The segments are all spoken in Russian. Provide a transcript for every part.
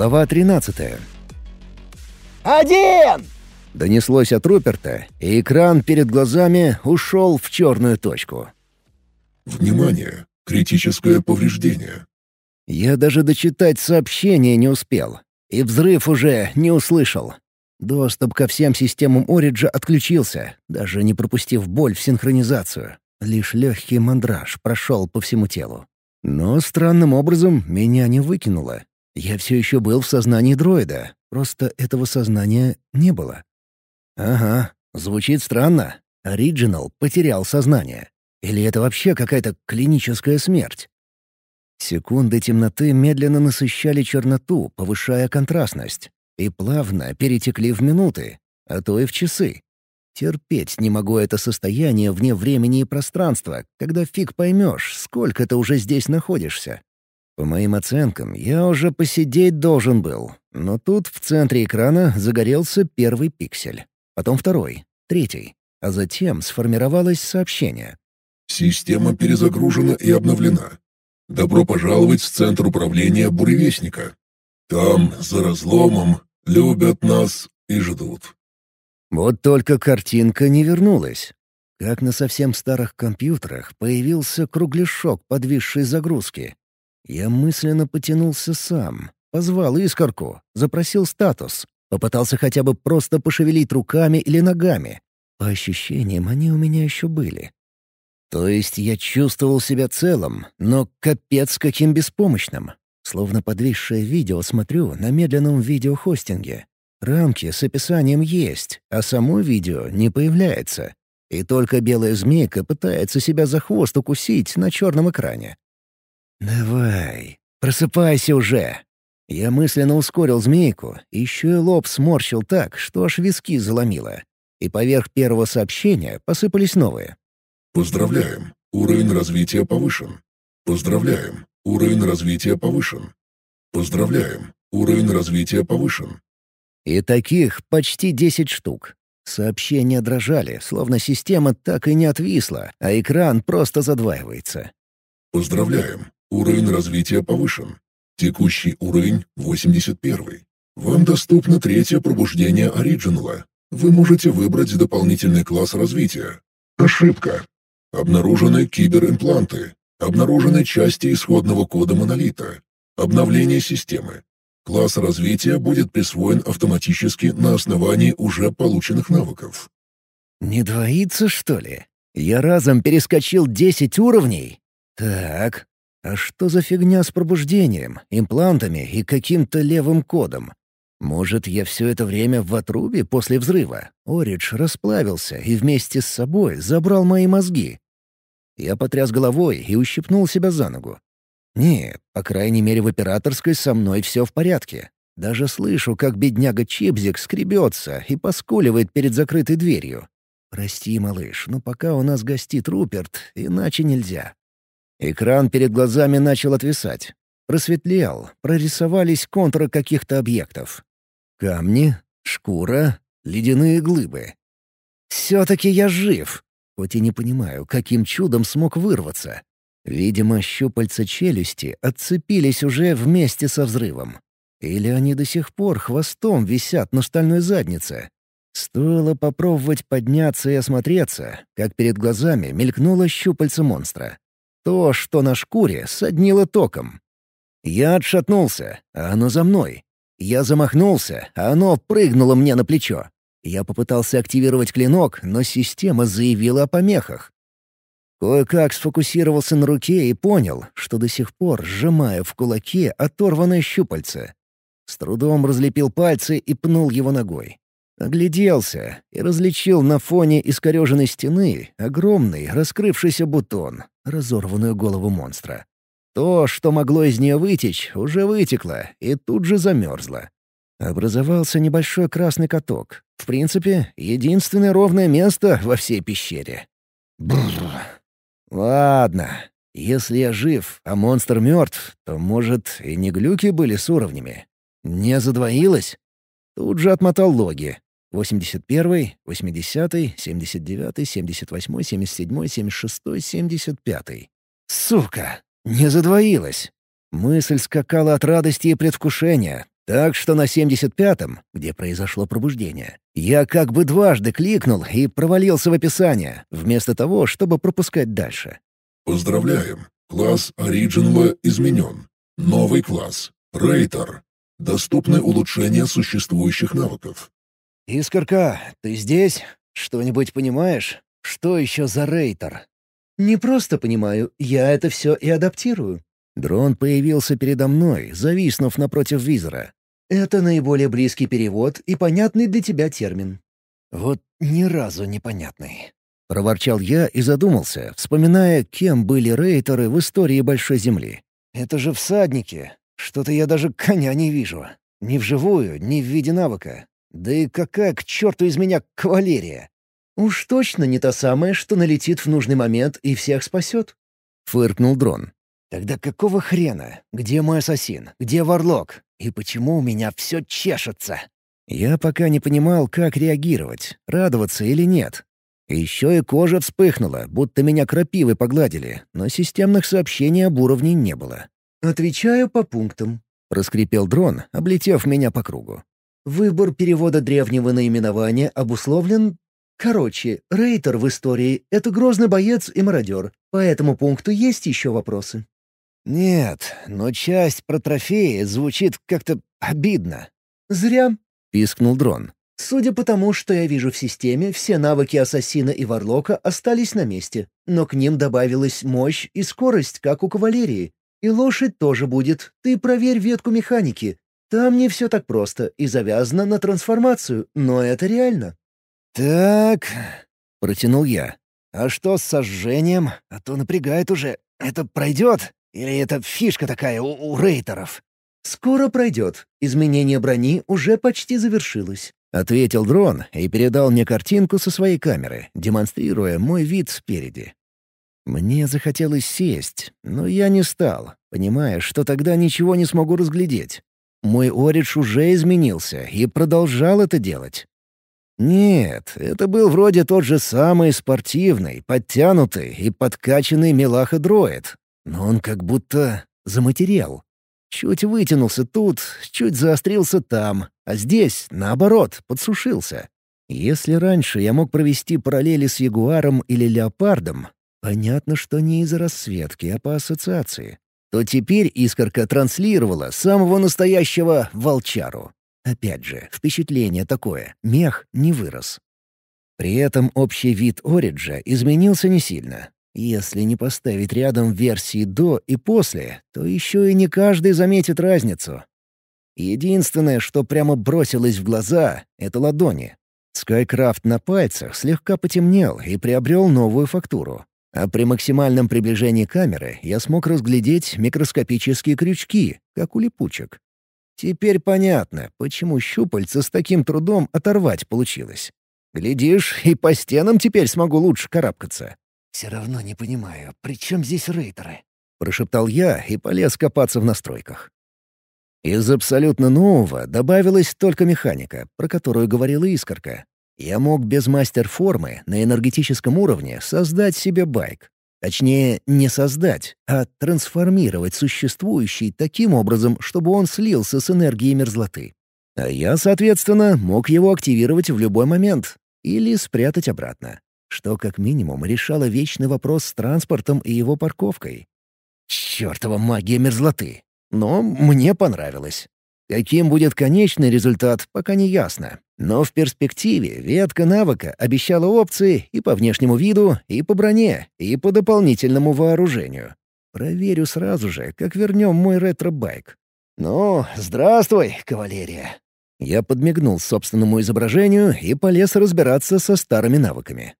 Глава 13. «Один!» Донеслось от Руперта, и экран перед глазами ушел в черную точку. «Внимание! Критическое повреждение!» Я даже дочитать сообщение не успел, и взрыв уже не услышал. Доступ ко всем системам Ориджа отключился, даже не пропустив боль в синхронизацию. Лишь легкий мандраж прошел по всему телу. Но странным образом меня не выкинуло. Я все еще был в сознании дроида, просто этого сознания не было. Ага, звучит странно. Оригинал потерял сознание. Или это вообще какая-то клиническая смерть? Секунды темноты медленно насыщали черноту, повышая контрастность, и плавно перетекли в минуты, а то и в часы. Терпеть не могу это состояние вне времени и пространства, когда фиг поймешь, сколько ты уже здесь находишься. По моим оценкам, я уже посидеть должен был, но тут в центре экрана загорелся первый пиксель, потом второй, третий, а затем сформировалось сообщение. «Система перезагружена и обновлена. Добро пожаловать в Центр управления Буревестника. Там, за разломом, любят нас и ждут». Вот только картинка не вернулась. Как на совсем старых компьютерах появился кругляшок подвисшей загрузки. Я мысленно потянулся сам, позвал искорку, запросил статус, попытался хотя бы просто пошевелить руками или ногами. По ощущениям, они у меня еще были. То есть я чувствовал себя целым, но капец каким беспомощным. Словно подвисшее видео смотрю на медленном видеохостинге. Рамки с описанием есть, а само видео не появляется. И только белая змейка пытается себя за хвост укусить на черном экране. «Давай, просыпайся уже!» Я мысленно ускорил змейку, еще и лоб сморщил так, что аж виски заломило. И поверх первого сообщения посыпались новые. «Поздравляем! Уровень развития повышен. Поздравляем! Уровень развития повышен. Поздравляем! Уровень развития повышен. И таких почти десять штук. Сообщения дрожали, словно система так и не отвисла, а экран просто задваивается. Поздравляем! Уровень развития повышен. Текущий уровень — 81. Вам доступно третье пробуждение оригинала. Вы можете выбрать дополнительный класс развития. Ошибка. Обнаружены киберимпланты. Обнаружены части исходного кода монолита. Обновление системы. Класс развития будет присвоен автоматически на основании уже полученных навыков. Не двоится, что ли? Я разом перескочил десять уровней? Так, а что за фигня с пробуждением, имплантами и каким-то левым кодом? Может, я все это время в отрубе после взрыва? Оридж расплавился и вместе с собой забрал мои мозги. Я потряс головой и ущипнул себя за ногу. Нет, по крайней мере, в операторской со мной все в порядке. Даже слышу, как бедняга Чипзик скребется и поскуливает перед закрытой дверью. «Прости, малыш, но пока у нас гостит Руперт, иначе нельзя». Экран перед глазами начал отвисать. Просветлел, прорисовались контуры каких-то объектов. Камни, шкура, ледяные глыбы. «Все-таки я жив!» Хоть и не понимаю, каким чудом смог вырваться. Видимо, щупальца челюсти отцепились уже вместе со взрывом. Или они до сих пор хвостом висят на стальной заднице. Стоило попробовать подняться и осмотреться, как перед глазами мелькнуло щупальце монстра. То, что на шкуре, соднило током. Я отшатнулся, а оно за мной. Я замахнулся, а оно прыгнуло мне на плечо. Я попытался активировать клинок, но система заявила о помехах. Кое-как сфокусировался на руке и понял, что до сих пор сжимаю в кулаке оторванное щупальце. С трудом разлепил пальцы и пнул его ногой. Огляделся и различил на фоне искореженной стены огромный раскрывшийся бутон, разорванную голову монстра. То, что могло из нее вытечь, уже вытекло и тут же замерзло. Образовался небольшой красный каток. В принципе, единственное ровное место во всей пещере. Бррр. Ладно, если я жив, а монстр мертв, то, может, и не глюки были с уровнями. Не задвоилось? Тут же отмотал логи. 81, 80, 79, 78, 77, 76, 75. Сука! Не задвоилось. Мысль скакала от радости и предвкушения. Так что на 75-м, где произошло пробуждение, я как бы дважды кликнул и провалился в описание, вместо того, чтобы пропускать дальше. Поздравляем! Класс Original изменен. Новый класс. Рейтер. Доступны улучшения существующих навыков. «Искорка, ты здесь? Что-нибудь понимаешь? Что еще за рейтер?» «Не просто понимаю, я это все и адаптирую». Дрон появился передо мной, зависнув напротив визора. «Это наиболее близкий перевод и понятный для тебя термин». «Вот ни разу непонятный». Проворчал я и задумался, вспоминая, кем были рейтеры в истории Большой Земли. «Это же всадники. Что-то я даже коня не вижу. Ни вживую, ни в виде навыка. Да и какая к черту из меня кавалерия? «Уж точно не та самая, что налетит в нужный момент и всех спасет», — фыркнул дрон. «Тогда какого хрена? Где мой ассасин? Где варлок? И почему у меня все чешется?» Я пока не понимал, как реагировать, радоваться или нет. Еще и кожа вспыхнула, будто меня крапивы погладили, но системных сообщений об уровне не было. «Отвечаю по пунктам», — проскрипел дрон, облетев меня по кругу. «Выбор перевода древнего наименования обусловлен Короче, Рейтер в истории — это грозный боец и мародер. По этому пункту есть еще вопросы? «Нет, но часть про трофеи звучит как-то обидно». «Зря», — пискнул дрон. «Судя по тому, что я вижу в системе, все навыки Ассасина и Варлока остались на месте, но к ним добавилась мощь и скорость, как у кавалерии. И лошадь тоже будет. Ты проверь ветку механики. Там не все так просто и завязано на трансформацию, но это реально». «Так...» — протянул я. «А что с сожжением? А то напрягает уже. Это пройдет? Или это фишка такая у, у рейтеров?» «Скоро пройдет. Изменение брони уже почти завершилось», — ответил дрон и передал мне картинку со своей камеры, демонстрируя мой вид спереди. Мне захотелось сесть, но я не стал, понимая, что тогда ничего не смогу разглядеть. Мой Оридж уже изменился и продолжал это делать. Нет, это был вроде тот же самый спортивный, подтянутый и подкачанный мелаха-дроид. Но он как будто заматерел. Чуть вытянулся тут, чуть заострился там, а здесь, наоборот, подсушился. Если раньше я мог провести параллели с ягуаром или леопардом, понятно, что не из-за расцветки, а по ассоциации, то теперь искорка транслировала самого настоящего волчару. Опять же, впечатление такое — мех не вырос. При этом общий вид Ориджа изменился не сильно. Если не поставить рядом версии до и после, то еще и не каждый заметит разницу. Единственное, что прямо бросилось в глаза — это ладони. Скайкрафт на пальцах слегка потемнел и приобрел новую фактуру. А при максимальном приближении камеры я смог разглядеть микроскопические крючки, как у липучек. Теперь понятно, почему щупальца с таким трудом оторвать получилось. Глядишь, и по стенам теперь смогу лучше карабкаться. «Все равно не понимаю, при чем здесь рейтеры?» — прошептал я и полез копаться в настройках. Из абсолютно нового добавилась только механика, про которую говорила Искорка. Я мог без мастер-формы на энергетическом уровне создать себе байк. Точнее, не создать, а трансформировать существующий таким образом, чтобы он слился с энергией мерзлоты. А я, соответственно, мог его активировать в любой момент или спрятать обратно, что как минимум решало вечный вопрос с транспортом и его парковкой. Чёртова магия мерзлоты! Но мне понравилось. Каким будет конечный результат, пока не ясно. Но в перспективе ветка навыка обещала опции и по внешнему виду, и по броне, и по дополнительному вооружению. Проверю сразу же, как вернем мой ретро-байк. «Ну, здравствуй, кавалерия!» Я подмигнул собственному изображению и полез разбираться со старыми навыками.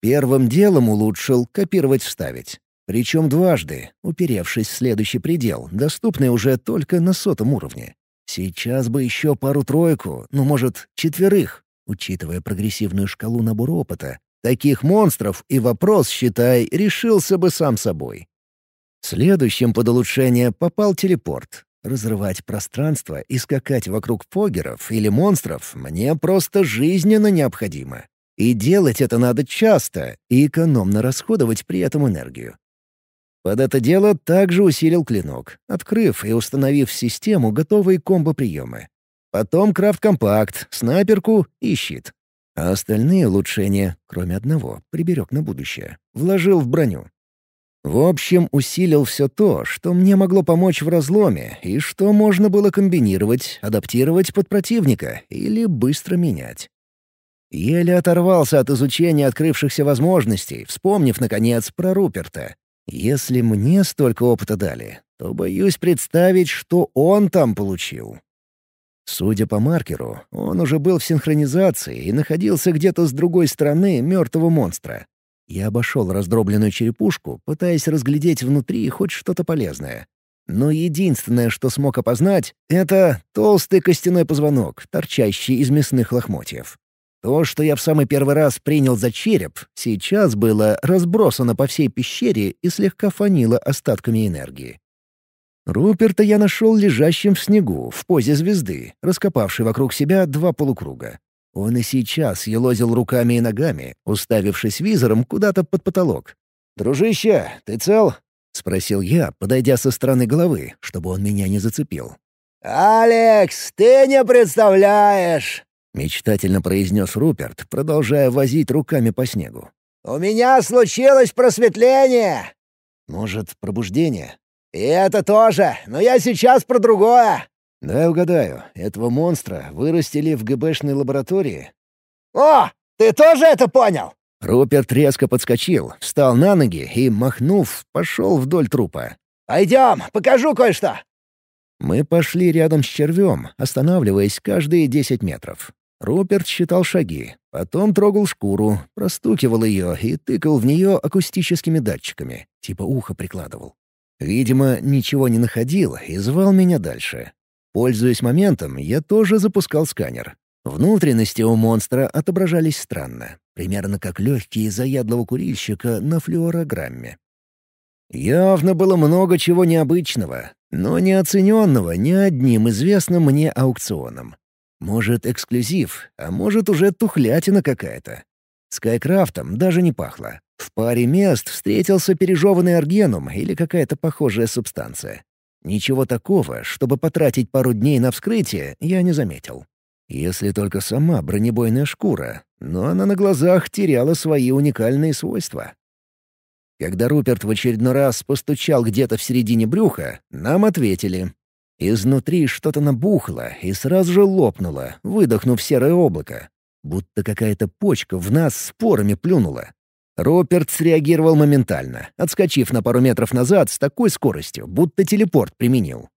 Первым делом улучшил копировать-вставить. Причем дважды, уперевшись в следующий предел, доступный уже только на сотом уровне. Сейчас бы еще пару-тройку, ну, может, четверых, учитывая прогрессивную шкалу набора опыта. Таких монстров и вопрос, считай, решился бы сам собой. Следующим под улучшение попал телепорт. Разрывать пространство и скакать вокруг фогеров или монстров мне просто жизненно необходимо. И делать это надо часто и экономно расходовать при этом энергию. Под это дело также усилил клинок, открыв и установив систему готовые комбо-приемы. Потом крафт-компакт, снайперку и щит. А остальные улучшения, кроме одного, приберег на будущее, вложил в броню. В общем, усилил все то, что мне могло помочь в разломе, и что можно было комбинировать, адаптировать под противника или быстро менять. Еле оторвался от изучения открывшихся возможностей, вспомнив, наконец, про Руперта. Если мне столько опыта дали, то боюсь представить, что он там получил. Судя по маркеру, он уже был в синхронизации и находился где-то с другой стороны мертвого монстра. Я обошел раздробленную черепушку, пытаясь разглядеть внутри хоть что-то полезное. Но единственное, что смог опознать, — это толстый костяной позвонок, торчащий из мясных лохмотьев. То, что я в самый первый раз принял за череп, сейчас было разбросано по всей пещере и слегка фанило остатками энергии. Руперта я нашел лежащим в снегу, в позе звезды, раскопавшей вокруг себя два полукруга. Он и сейчас елозил руками и ногами, уставившись визором куда-то под потолок. «Дружище, ты цел?» — спросил я, подойдя со стороны головы, чтобы он меня не зацепил. «Алекс, ты не представляешь!» — мечтательно произнес Руперт, продолжая возить руками по снегу. «У меня случилось просветление!» «Может, пробуждение?» «И это тоже, но я сейчас про другое!» «Дай угадаю, этого монстра вырастили в ГБшной лаборатории?» «О, ты тоже это понял?» Руперт резко подскочил, встал на ноги и, махнув, пошел вдоль трупа. «Пойдем, покажу кое-что!» Мы пошли рядом с червем, останавливаясь каждые десять метров. Руперт считал шаги, потом трогал шкуру, простукивал ее и тыкал в нее акустическими датчиками, типа ухо прикладывал. Видимо, ничего не находил и звал меня дальше. Пользуясь моментом, я тоже запускал сканер. Внутренности у монстра отображались странно, примерно как легкие заядлого курильщика на флюорограмме. Явно было много чего необычного, но не оцененного ни одним известным мне аукционом. Может, эксклюзив, а может, уже тухлятина какая-то. Скайкрафтом даже не пахло. В паре мест встретился пережеванный аргенум или какая-то похожая субстанция. Ничего такого, чтобы потратить пару дней на вскрытие, я не заметил. Если только сама бронебойная шкура, но она на глазах теряла свои уникальные свойства. Когда Руперт в очередной раз постучал где-то в середине брюха, нам ответили. Изнутри что-то набухло и сразу же лопнуло, выдохнув серое облако. Будто какая-то почка в нас спорами плюнула. Руперт среагировал моментально, отскочив на пару метров назад с такой скоростью, будто телепорт применил.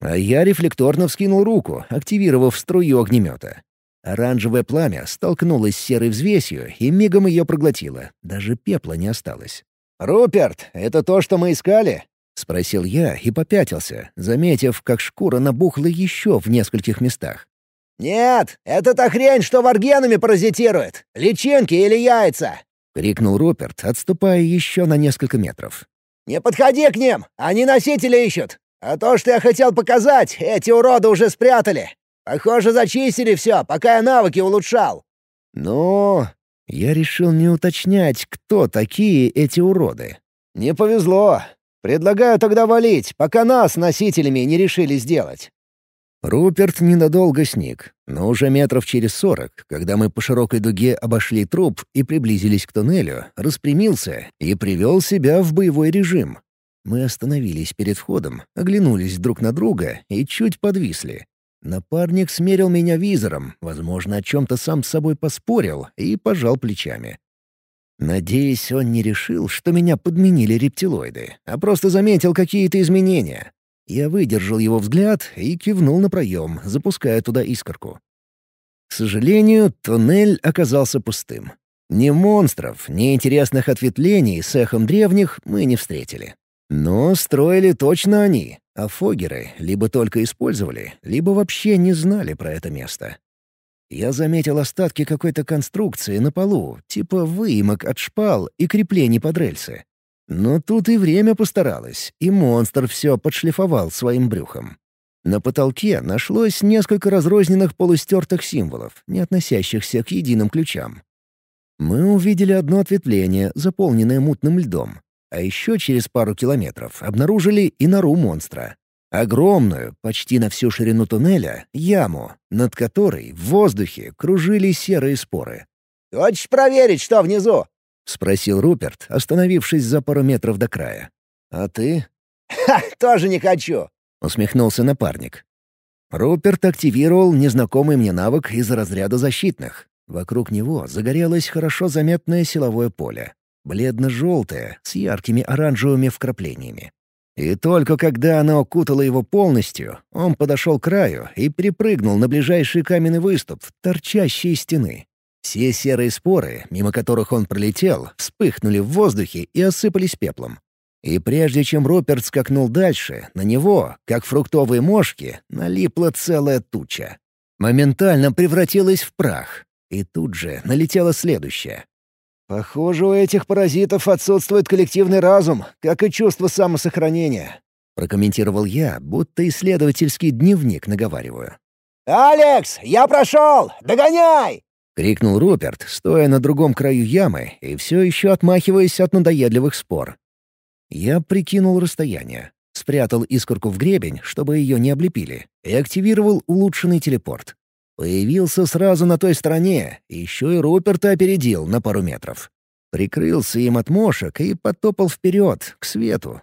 А я рефлекторно вскинул руку, активировав струю огнемета. Оранжевое пламя столкнулось с серой взвесью и мигом ее проглотило. Даже пепла не осталось. «Руперт, это то, что мы искали?» — спросил я и попятился, заметив, как шкура набухла еще в нескольких местах. «Нет, это та хрень, что варгенами паразитирует. Личинки или яйца. — крикнул Руперт, отступая еще на несколько метров. «Не подходи к ним! Они носители ищут! А то, что я хотел показать, эти уроды уже спрятали! Похоже, зачистили все, пока я навыки улучшал!» «Ну...» Я решил не уточнять, кто такие эти уроды. «Не повезло. Предлагаю тогда валить, пока нас носителями не решили сделать». Руперт ненадолго сник, но уже метров через сорок, когда мы по широкой дуге обошли труп и приблизились к туннелю, распрямился и привел себя в боевой режим. Мы остановились перед входом, оглянулись друг на друга и чуть подвисли. Напарник смерил меня визором, возможно, о чем-то сам с собой поспорил и пожал плечами. Надеюсь, он не решил, что меня подменили рептилоиды, а просто заметил какие-то изменения. Я выдержал его взгляд и кивнул на проем, запуская туда искорку. К сожалению, туннель оказался пустым. Ни монстров, ни интересных ответвлений с эхом древних мы не встретили. Но строили точно они, а фогеры либо только использовали, либо вообще не знали про это место. Я заметил остатки какой-то конструкции на полу, типа выемок от шпал и креплений под рельсы. Но тут и время постаралось, и монстр все подшлифовал своим брюхом. На потолке нашлось несколько разрозненных полустертых символов, не относящихся к единым ключам. Мы увидели одно ответвление, заполненное мутным льдом. А еще через пару километров обнаружили и нору монстра. Огромную, почти на всю ширину туннеля, яму, над которой в воздухе кружили серые споры. «Хочешь проверить, что внизу?» — спросил Руперт, остановившись за пару метров до края. «А ты?» «Ха, тоже не хочу!» — усмехнулся напарник. Руперт активировал незнакомый мне навык из разряда защитных. Вокруг него загорелось хорошо заметное силовое поле. Бледно-желтое, с яркими оранжевыми вкраплениями. И только когда она окутала его полностью, он подошел к краю и припрыгнул на ближайший каменный выступ, торчащий из стены. Все серые споры, мимо которых он пролетел, вспыхнули в воздухе и осыпались пеплом. И прежде чем Руперт скакнул дальше, на него, как фруктовые мошки, налипла целая туча. Моментально превратилась в прах. И тут же налетела следующая. «Похоже, у этих паразитов отсутствует коллективный разум, как и чувство самосохранения», — прокомментировал я, будто исследовательский дневник наговариваю. «Алекс, я прошел! Догоняй!» — крикнул Руперт, стоя на другом краю ямы и все еще отмахиваясь от надоедливых спор. Я прикинул расстояние, спрятал искорку в гребень, чтобы ее не облепили, и активировал улучшенный телепорт. Появился сразу на той стороне, еще и Руперта опередил на пару метров. Прикрылся им от мошек и потопал вперед, к свету.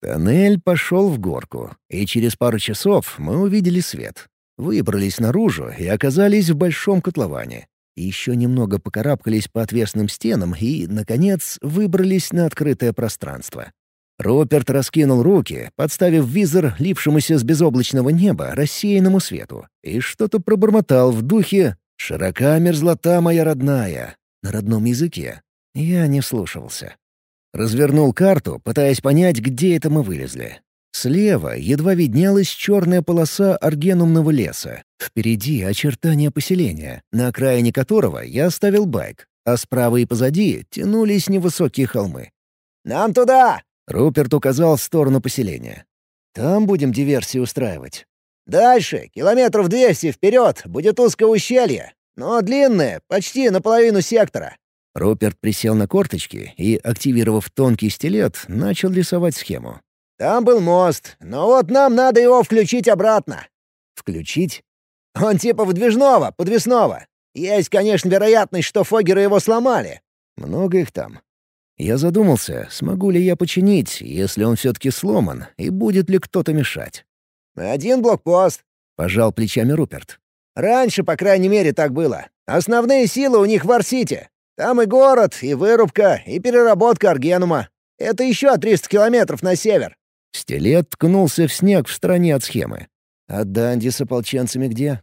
Тоннель пошел в горку, и через пару часов мы увидели свет. Выбрались наружу и оказались в большом котловане. Еще немного покарабкались по отвесным стенам и, наконец, выбрались на открытое пространство. Руперт раскинул руки, подставив визор лившемуся с безоблачного неба рассеянному свету, и что-то пробормотал в духе «Широка мерзлота моя родная» на родном языке. Я не слушался. Развернул карту, пытаясь понять, где это мы вылезли. Слева едва виднелась черная полоса аргенумного леса. Впереди очертания поселения, на окраине которого я оставил байк, а справа и позади тянулись невысокие холмы. «Нам туда!» Руперт указал в сторону поселения. «Там будем диверсии устраивать». «Дальше, километров двести вперед, будет узкое ущелье, но длинное, почти наполовину сектора». Руперт присел на корточки и, активировав тонкий стилет, начал рисовать схему. «Там был мост, но вот нам надо его включить обратно». «Включить?» «Он типа выдвижного, подвесного. Есть, конечно, вероятность, что фогеры его сломали». «Много их там?» Я задумался, смогу ли я починить, если он все-таки сломан, и будет ли кто-то мешать. «Один блокпост», — пожал плечами Руперт. «Раньше, по крайней мере, так было. Основные силы у них в Арсите. Там и город, и вырубка, и переработка аргенума. Это еще 300 километров на север». Стилет ткнулся в снег в стороне от схемы. «А Данди с ополченцами где?»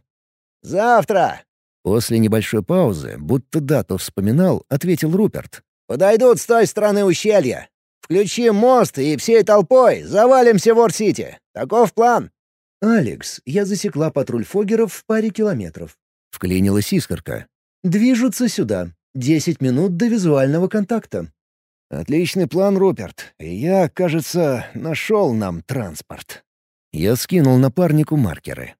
«Завтра!» После небольшой паузы, будто дату вспоминал, ответил Руперт. Подойдут с той стороны ущелья. Включим мост и всей толпой завалимся в Ор-Сити. Таков план». «Алекс, я засекла патруль Фогеров в паре километров». Вклинилась искорка. «Движутся сюда. Десять минут до визуального контакта». «Отличный план, Руперт. Я, кажется, нашел нам транспорт». Я скинул напарнику маркеры.